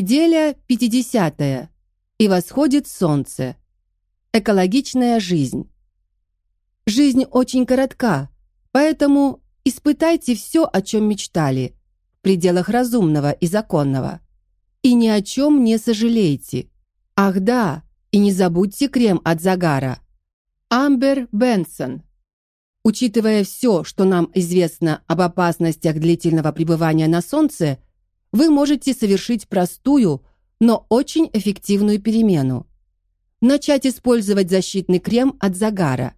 Неделя 50 и восходит солнце. Экологичная жизнь. Жизнь очень коротка, поэтому испытайте все, о чем мечтали, в пределах разумного и законного. И ни о чем не сожалейте. Ах да, и не забудьте крем от загара. Амбер Бенсон. Учитывая все, что нам известно об опасностях длительного пребывания на солнце, вы можете совершить простую, но очень эффективную перемену. Начать использовать защитный крем от загара.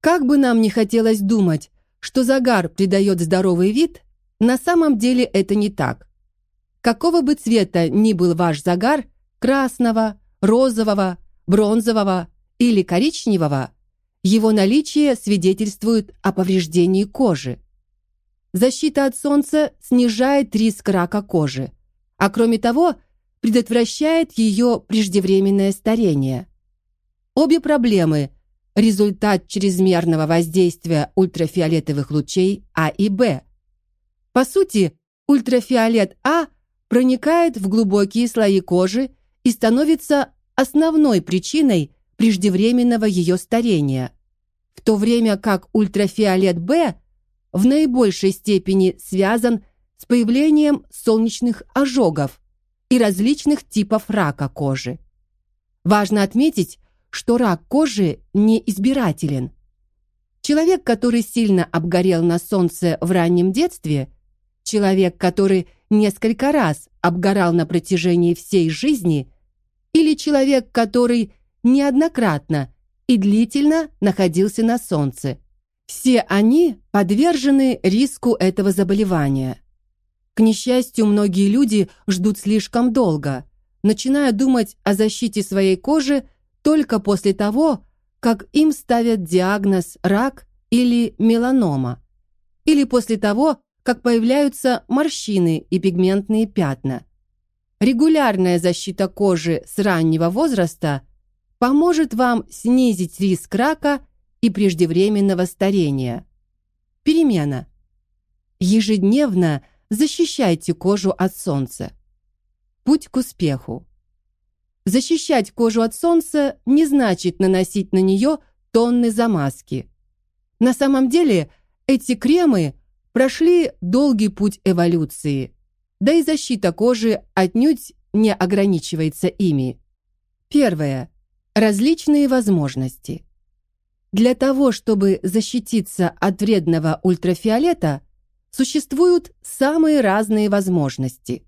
Как бы нам ни хотелось думать, что загар придает здоровый вид, на самом деле это не так. Какого бы цвета ни был ваш загар, красного, розового, бронзового или коричневого, его наличие свидетельствует о повреждении кожи. Защита от солнца снижает риск рака кожи, а кроме того, предотвращает ее преждевременное старение. Обе проблемы – результат чрезмерного воздействия ультрафиолетовых лучей А и Б. По сути, ультрафиолет А проникает в глубокие слои кожи и становится основной причиной преждевременного ее старения, в то время как ультрафиолет Б в наибольшей степени связан с появлением солнечных ожогов и различных типов рака кожи. Важно отметить, что рак кожи не избирателен. Человек, который сильно обгорел на солнце в раннем детстве, человек, который несколько раз обгорал на протяжении всей жизни, или человек, который неоднократно и длительно находился на солнце. Все они подвержены риску этого заболевания. К несчастью, многие люди ждут слишком долго, начиная думать о защите своей кожи только после того, как им ставят диагноз рак или меланома, или после того, как появляются морщины и пигментные пятна. Регулярная защита кожи с раннего возраста поможет вам снизить риск рака и преждевременного старения. Перемена. Ежедневно защищайте кожу от солнца. Путь к успеху. Защищать кожу от солнца не значит наносить на нее тонны замазки. На самом деле, эти кремы прошли долгий путь эволюции – да и защита кожи отнюдь не ограничивается ими. Первое. Различные возможности. Для того, чтобы защититься от вредного ультрафиолета, существуют самые разные возможности.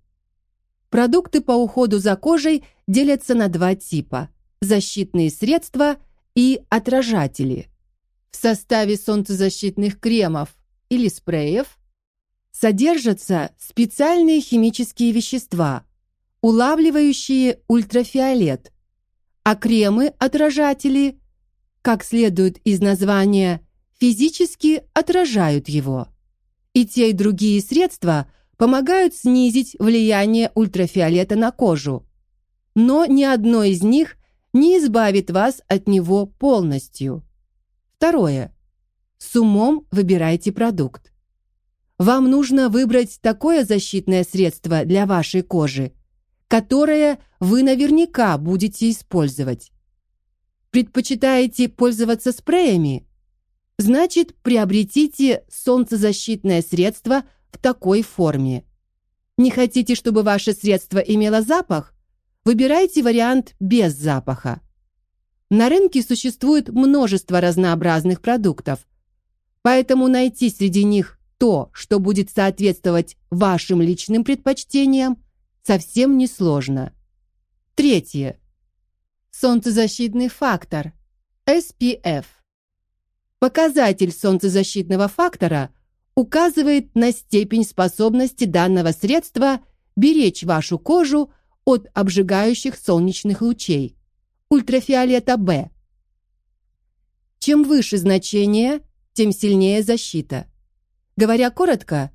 Продукты по уходу за кожей делятся на два типа – защитные средства и отражатели. В составе солнцезащитных кремов или спреев содержатся специальные химические вещества, улавливающие ультрафиолет, а кремы-отражатели, как следует из названия, физически отражают его. И те, и другие средства помогают снизить влияние ультрафиолета на кожу, но ни одно из них не избавит вас от него полностью. Второе. С умом выбирайте продукт. Вам нужно выбрать такое защитное средство для вашей кожи, которое вы наверняка будете использовать. Предпочитаете пользоваться спреями? Значит, приобретите солнцезащитное средство в такой форме. Не хотите, чтобы ваше средство имело запах? Выбирайте вариант без запаха. На рынке существует множество разнообразных продуктов, поэтому найти среди них то, что будет соответствовать вашим личным предпочтениям, совсем не сложно. Третье. Солнцезащитный фактор SPF. Показатель солнцезащитного фактора указывает на степень способности данного средства беречь вашу кожу от обжигающих солнечных лучей ультрафиолета Б. Чем выше значение, тем сильнее защита. Говоря коротко,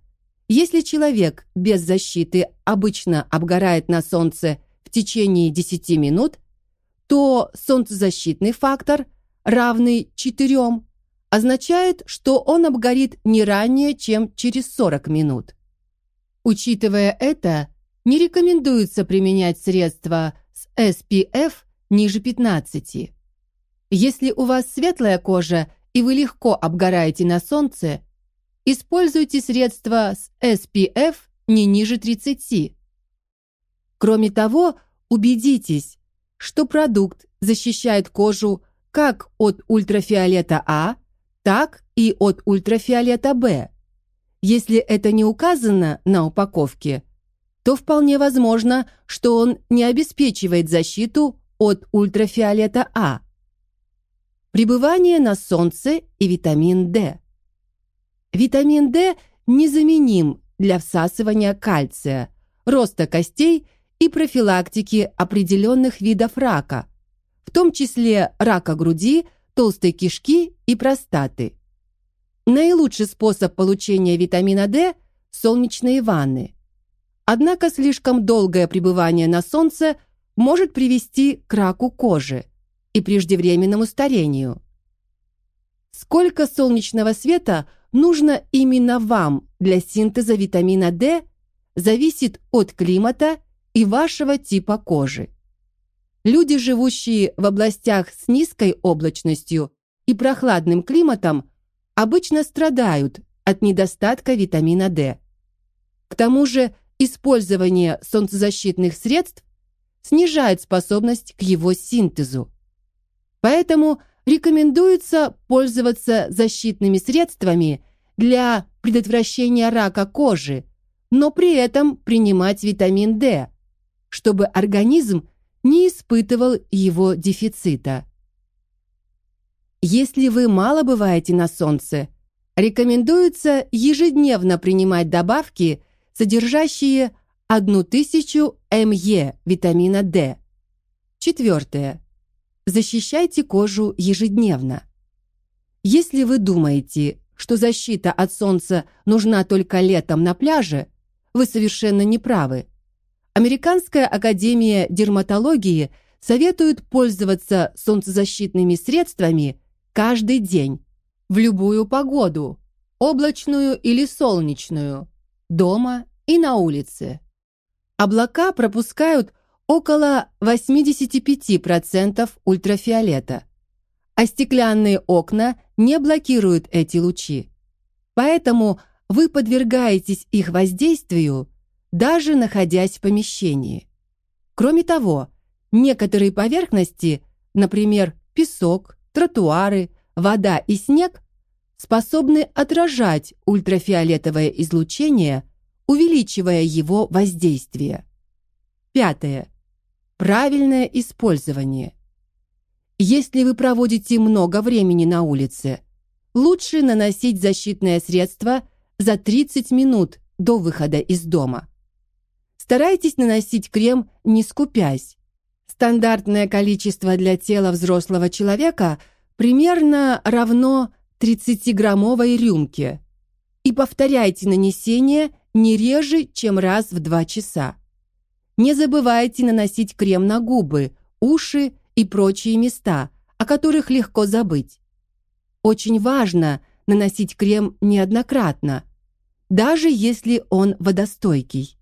если человек без защиты обычно обгорает на солнце в течение 10 минут, то солнцезащитный фактор, равный 4, означает, что он обгорит не ранее, чем через 40 минут. Учитывая это, не рекомендуется применять средства с SPF ниже 15. Если у вас светлая кожа и вы легко обгораете на солнце, используйте средства с SPF не ниже 30. Кроме того, убедитесь, что продукт защищает кожу как от ультрафиолета А, так и от ультрафиолета Б. Если это не указано на упаковке, то вполне возможно, что он не обеспечивает защиту от ультрафиолета А. Пребывание на солнце и витамин D. Витамин D незаменим для всасывания кальция, роста костей и профилактики определенных видов рака, в том числе рака груди, толстой кишки и простаты. Наилучший способ получения витамина D – солнечные ванны. Однако слишком долгое пребывание на солнце может привести к раку кожи и преждевременному старению. Сколько солнечного света нужно именно вам для синтеза витамина D, зависит от климата и вашего типа кожи. Люди, живущие в областях с низкой облачностью и прохладным климатом, обычно страдают от недостатка витамина D. К тому же, использование солнцезащитных средств снижает способность к его синтезу. Поэтому рекомендуется пользоваться защитными средствами для предотвращения рака кожи, но при этом принимать витамин D, чтобы организм не испытывал его дефицита. Если вы мало бываете на солнце, рекомендуется ежедневно принимать добавки, содержащие 1000 МЕ витамина D. Четвертое. Защищайте кожу ежедневно. Если вы думаете, что защита от солнца нужна только летом на пляже, вы совершенно не правы. Американская академия дерматологии советует пользоваться солнцезащитными средствами каждый день, в любую погоду, облачную или солнечную, дома и на улице. Облака пропускают около 85% ультрафиолета, а стеклянные окна не блокируют эти лучи. Поэтому вы подвергаетесь их воздействию, даже находясь в помещении. Кроме того, некоторые поверхности, например, песок, тротуары, вода и снег, способны отражать ультрафиолетовое излучение, увеличивая его воздействие. Пятое. Правильное использование. Если вы проводите много времени на улице, лучше наносить защитное средство за 30 минут до выхода из дома. Старайтесь наносить крем не скупясь. Стандартное количество для тела взрослого человека примерно равно 30-граммовой рюмке. И повторяйте нанесение не реже, чем раз в 2 часа. Не забывайте наносить крем на губы, уши и прочие места, о которых легко забыть. Очень важно наносить крем неоднократно, даже если он водостойкий,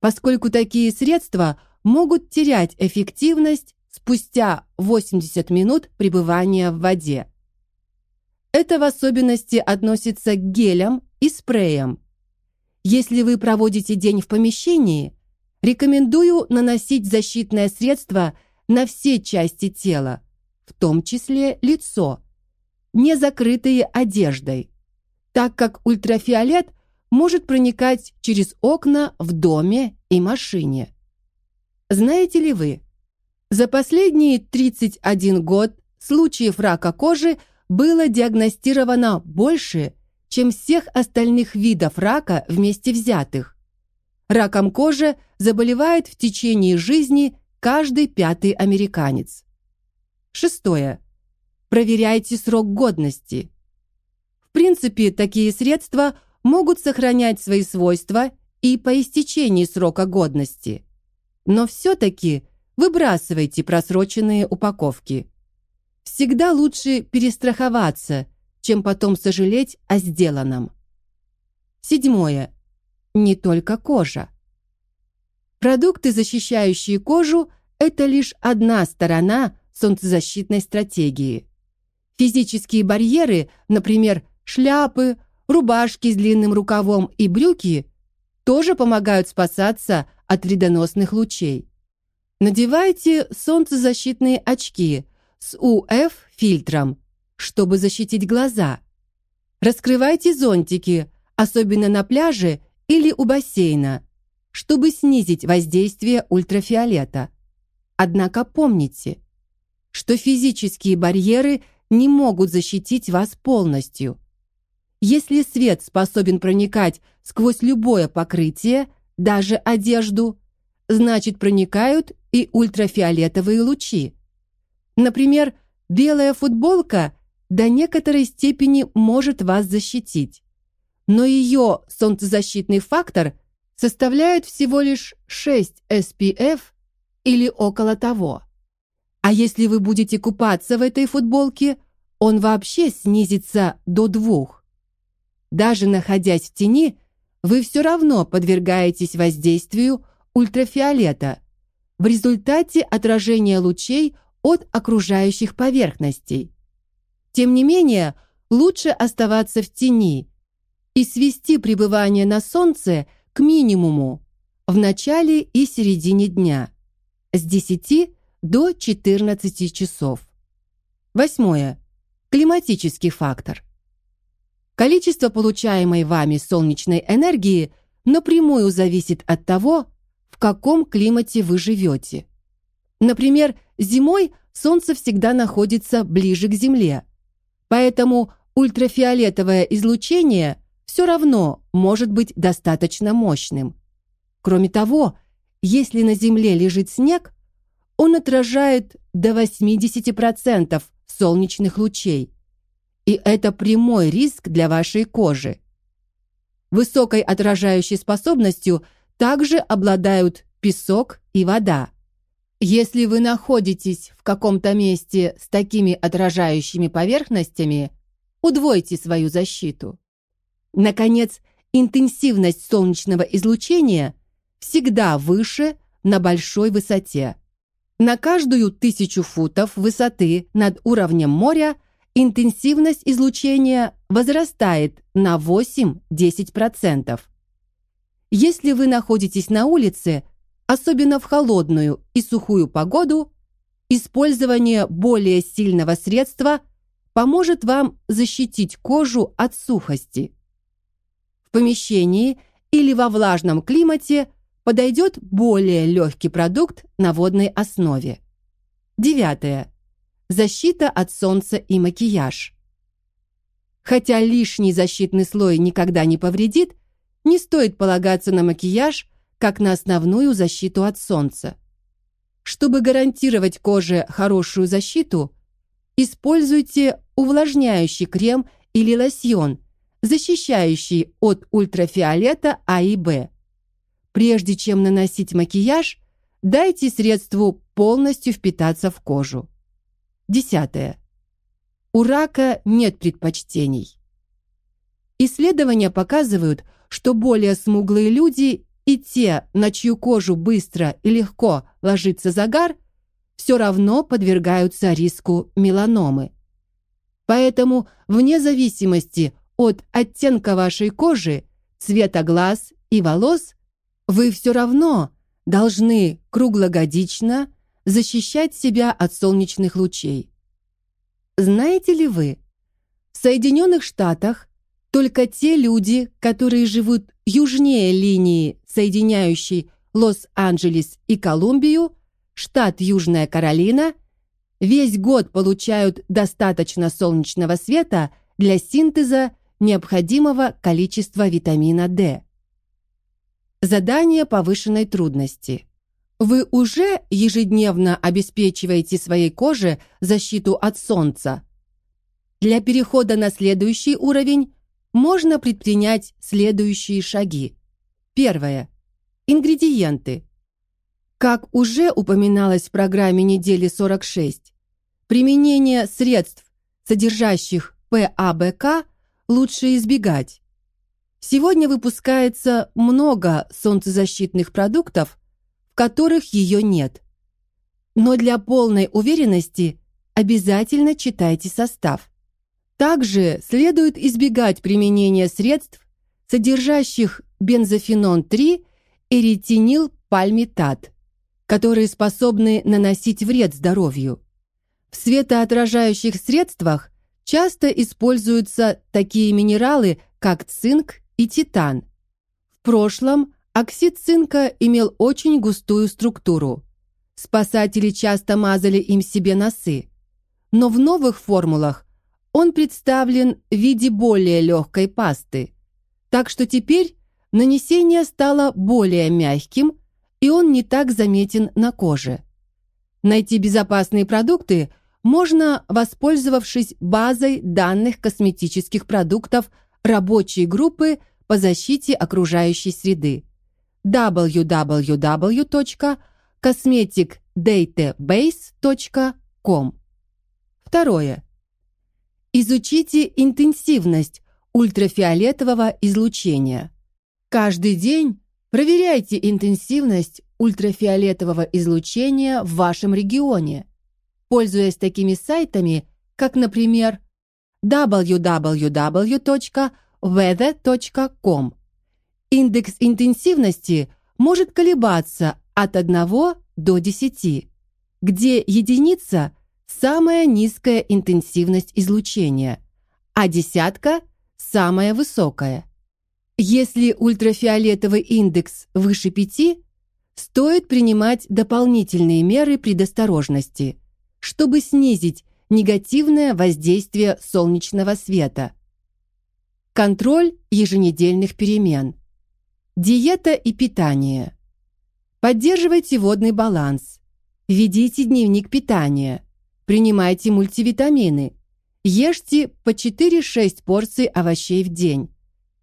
поскольку такие средства могут терять эффективность спустя 80 минут пребывания в воде. Это в особенности относится к гелям и спреям. Если вы проводите день в помещении – Рекомендую наносить защитное средство на все части тела, в том числе лицо, не закрытые одеждой, так как ультрафиолет может проникать через окна в доме и машине. Знаете ли вы, за последние 31 год случаев рака кожи было диагностировано больше, чем всех остальных видов рака вместе взятых. Раком кожи заболевает в течение жизни каждый пятый американец. Шестое. Проверяйте срок годности. В принципе, такие средства могут сохранять свои свойства и по истечении срока годности. Но все-таки выбрасывайте просроченные упаковки. Всегда лучше перестраховаться, чем потом сожалеть о сделанном. Седьмое не только кожа. Продукты, защищающие кожу, это лишь одна сторона солнцезащитной стратегии. Физические барьеры, например, шляпы, рубашки с длинным рукавом и брюки, тоже помогают спасаться от вредоносных лучей. Надевайте солнцезащитные очки с UF-фильтром, чтобы защитить глаза. Раскрывайте зонтики, особенно на пляже или у бассейна, чтобы снизить воздействие ультрафиолета. Однако помните, что физические барьеры не могут защитить вас полностью. Если свет способен проникать сквозь любое покрытие, даже одежду, значит проникают и ультрафиолетовые лучи. Например, белая футболка до некоторой степени может вас защитить, но ее солнцезащитный фактор составляет всего лишь 6 SPF или около того. А если вы будете купаться в этой футболке, он вообще снизится до двух. Даже находясь в тени, вы все равно подвергаетесь воздействию ультрафиолета в результате отражения лучей от окружающих поверхностей. Тем не менее, лучше оставаться в тени и свести пребывание на солнце к минимуму в начале и середине дня с 10 до 14 часов. Восьмое. Климатический фактор. Количество получаемой вами солнечной энергии напрямую зависит от того, в каком климате вы живете. Например, зимой солнце всегда находится ближе к Земле, поэтому ультрафиолетовое излучение все равно может быть достаточно мощным. Кроме того, если на Земле лежит снег, он отражает до 80% солнечных лучей. И это прямой риск для вашей кожи. Высокой отражающей способностью также обладают песок и вода. Если вы находитесь в каком-то месте с такими отражающими поверхностями, удвойте свою защиту. Наконец, интенсивность солнечного излучения всегда выше на большой высоте. На каждую тысячу футов высоты над уровнем моря интенсивность излучения возрастает на 8-10%. Если вы находитесь на улице, особенно в холодную и сухую погоду, использование более сильного средства поможет вам защитить кожу от сухости. В помещении или во влажном климате – подойдет более легкий продукт на водной основе. Девятое. Защита от солнца и макияж. Хотя лишний защитный слой никогда не повредит, не стоит полагаться на макияж как на основную защиту от солнца. Чтобы гарантировать коже хорошую защиту, используйте увлажняющий крем или лосьон, защищающий от ультрафиолета А и Б. Прежде чем наносить макияж, дайте средству полностью впитаться в кожу. Десятое. У рака нет предпочтений. Исследования показывают, что более смуглые люди и те, на чью кожу быстро и легко ложится загар, все равно подвергаются риску меланомы. Поэтому, вне зависимости от оттенка вашей кожи, цвета глаз и волос, вы все равно должны круглогодично защищать себя от солнечных лучей. Знаете ли вы, в Соединенных Штатах только те люди, которые живут южнее линии, соединяющей Лос-Анджелес и Колумбию, штат Южная Каролина, весь год получают достаточно солнечного света для синтеза необходимого количества витамина D. Задание повышенной трудности. Вы уже ежедневно обеспечиваете своей коже защиту от солнца. Для перехода на следующий уровень можно предпринять следующие шаги. Первое. Ингредиенты. Как уже упоминалось в программе недели 46, применение средств, содержащих ПАБК, лучше избегать. Сегодня выпускается много солнцезащитных продуктов, которых ее нет. Но для полной уверенности обязательно читайте состав. Также следует избегать применения средств, содержащих бензофенон-3 и ретинил-пальмитат, которые способны наносить вред здоровью. В светоотражающих средствах часто используются такие минералы, как цинк и титан. В прошлом оксид цинка имел очень густую структуру. Спасатели часто мазали им себе носы. Но в новых формулах он представлен в виде более легкой пасты. Так что теперь нанесение стало более мягким, и он не так заметен на коже. Найти безопасные продукты можно, воспользовавшись базой данных косметических продуктов рабочей группы по защите окружающей среды www.cosmeticdatabase.com. Второе. Изучите интенсивность ультрафиолетового излучения. Каждый день проверяйте интенсивность ультрафиолетового излучения в вашем регионе, пользуясь такими сайтами, как, например, www.weather.com. Индекс интенсивности может колебаться от 1 до 10, где единица – самая низкая интенсивность излучения, а десятка – самая высокая. Если ультрафиолетовый индекс выше 5, стоит принимать дополнительные меры предосторожности, чтобы снизить негативное воздействие солнечного света. Контроль еженедельных перемен. Диета и питание. Поддерживайте водный баланс. Ведите дневник питания. Принимайте мультивитамины. Ешьте по 4-6 порций овощей в день.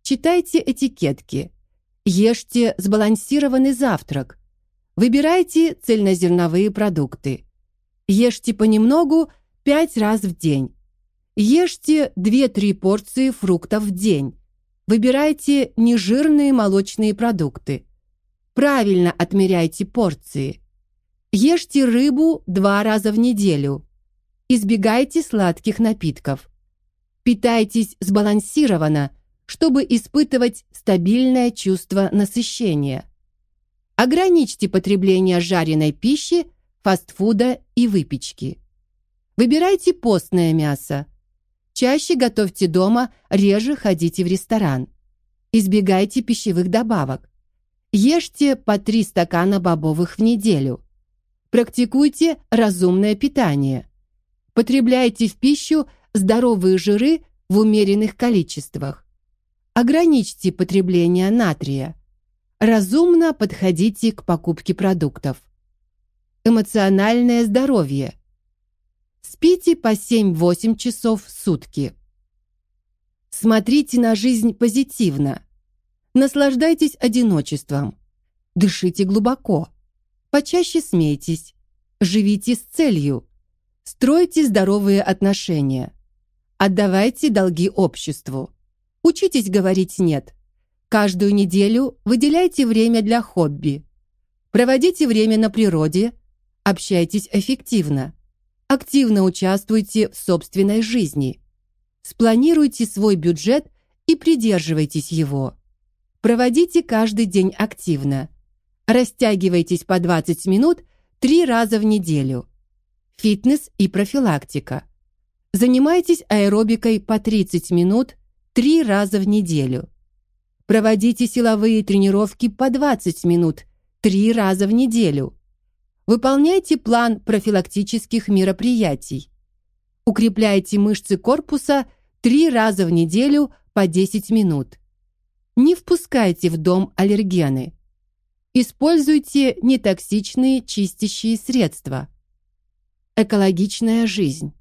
Читайте этикетки. Ешьте сбалансированный завтрак. Выбирайте цельнозерновые продукты. Ешьте понемногу 5 раз в день. Ешьте 2-3 порции фруктов в день. Выбирайте нежирные молочные продукты. Правильно отмеряйте порции. Ешьте рыбу два раза в неделю. Избегайте сладких напитков. Питайтесь сбалансированно, чтобы испытывать стабильное чувство насыщения. Ограничьте потребление жареной пищи, фастфуда и выпечки. Выбирайте постное мясо. Чаще готовьте дома, реже ходите в ресторан. Избегайте пищевых добавок. Ешьте по 3 стакана бобовых в неделю. Практикуйте разумное питание. Потребляйте в пищу здоровые жиры в умеренных количествах. Ограничьте потребление натрия. Разумно подходите к покупке продуктов. Эмоциональное здоровье. Спите по 7-8 часов в сутки. Смотрите на жизнь позитивно. Наслаждайтесь одиночеством. Дышите глубоко. Почаще смейтесь. Живите с целью. Стройте здоровые отношения. Отдавайте долги обществу. Учитесь говорить «нет». Каждую неделю выделяйте время для хобби. Проводите время на природе. Общайтесь эффективно. Активно участвуйте в собственной жизни. Спланируйте свой бюджет и придерживайтесь его. Проводите каждый день активно. Растягивайтесь по 20 минут три раза в неделю. Фитнес и профилактика. Занимайтесь аэробикой по 30 минут три раза в неделю. Проводите силовые тренировки по 20 минут три раза в неделю. Выполняйте план профилактических мероприятий. Укрепляйте мышцы корпуса три раза в неделю по 10 минут. Не впускайте в дом аллергены. Используйте нетоксичные чистящие средства. Экологичная жизнь.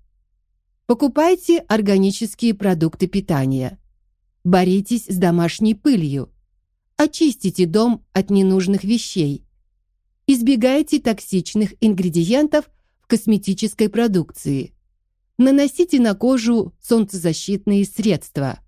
Покупайте органические продукты питания. Боритесь с домашней пылью. Очистите дом от ненужных вещей. Избегайте токсичных ингредиентов в косметической продукции. Наносите на кожу солнцезащитные средства.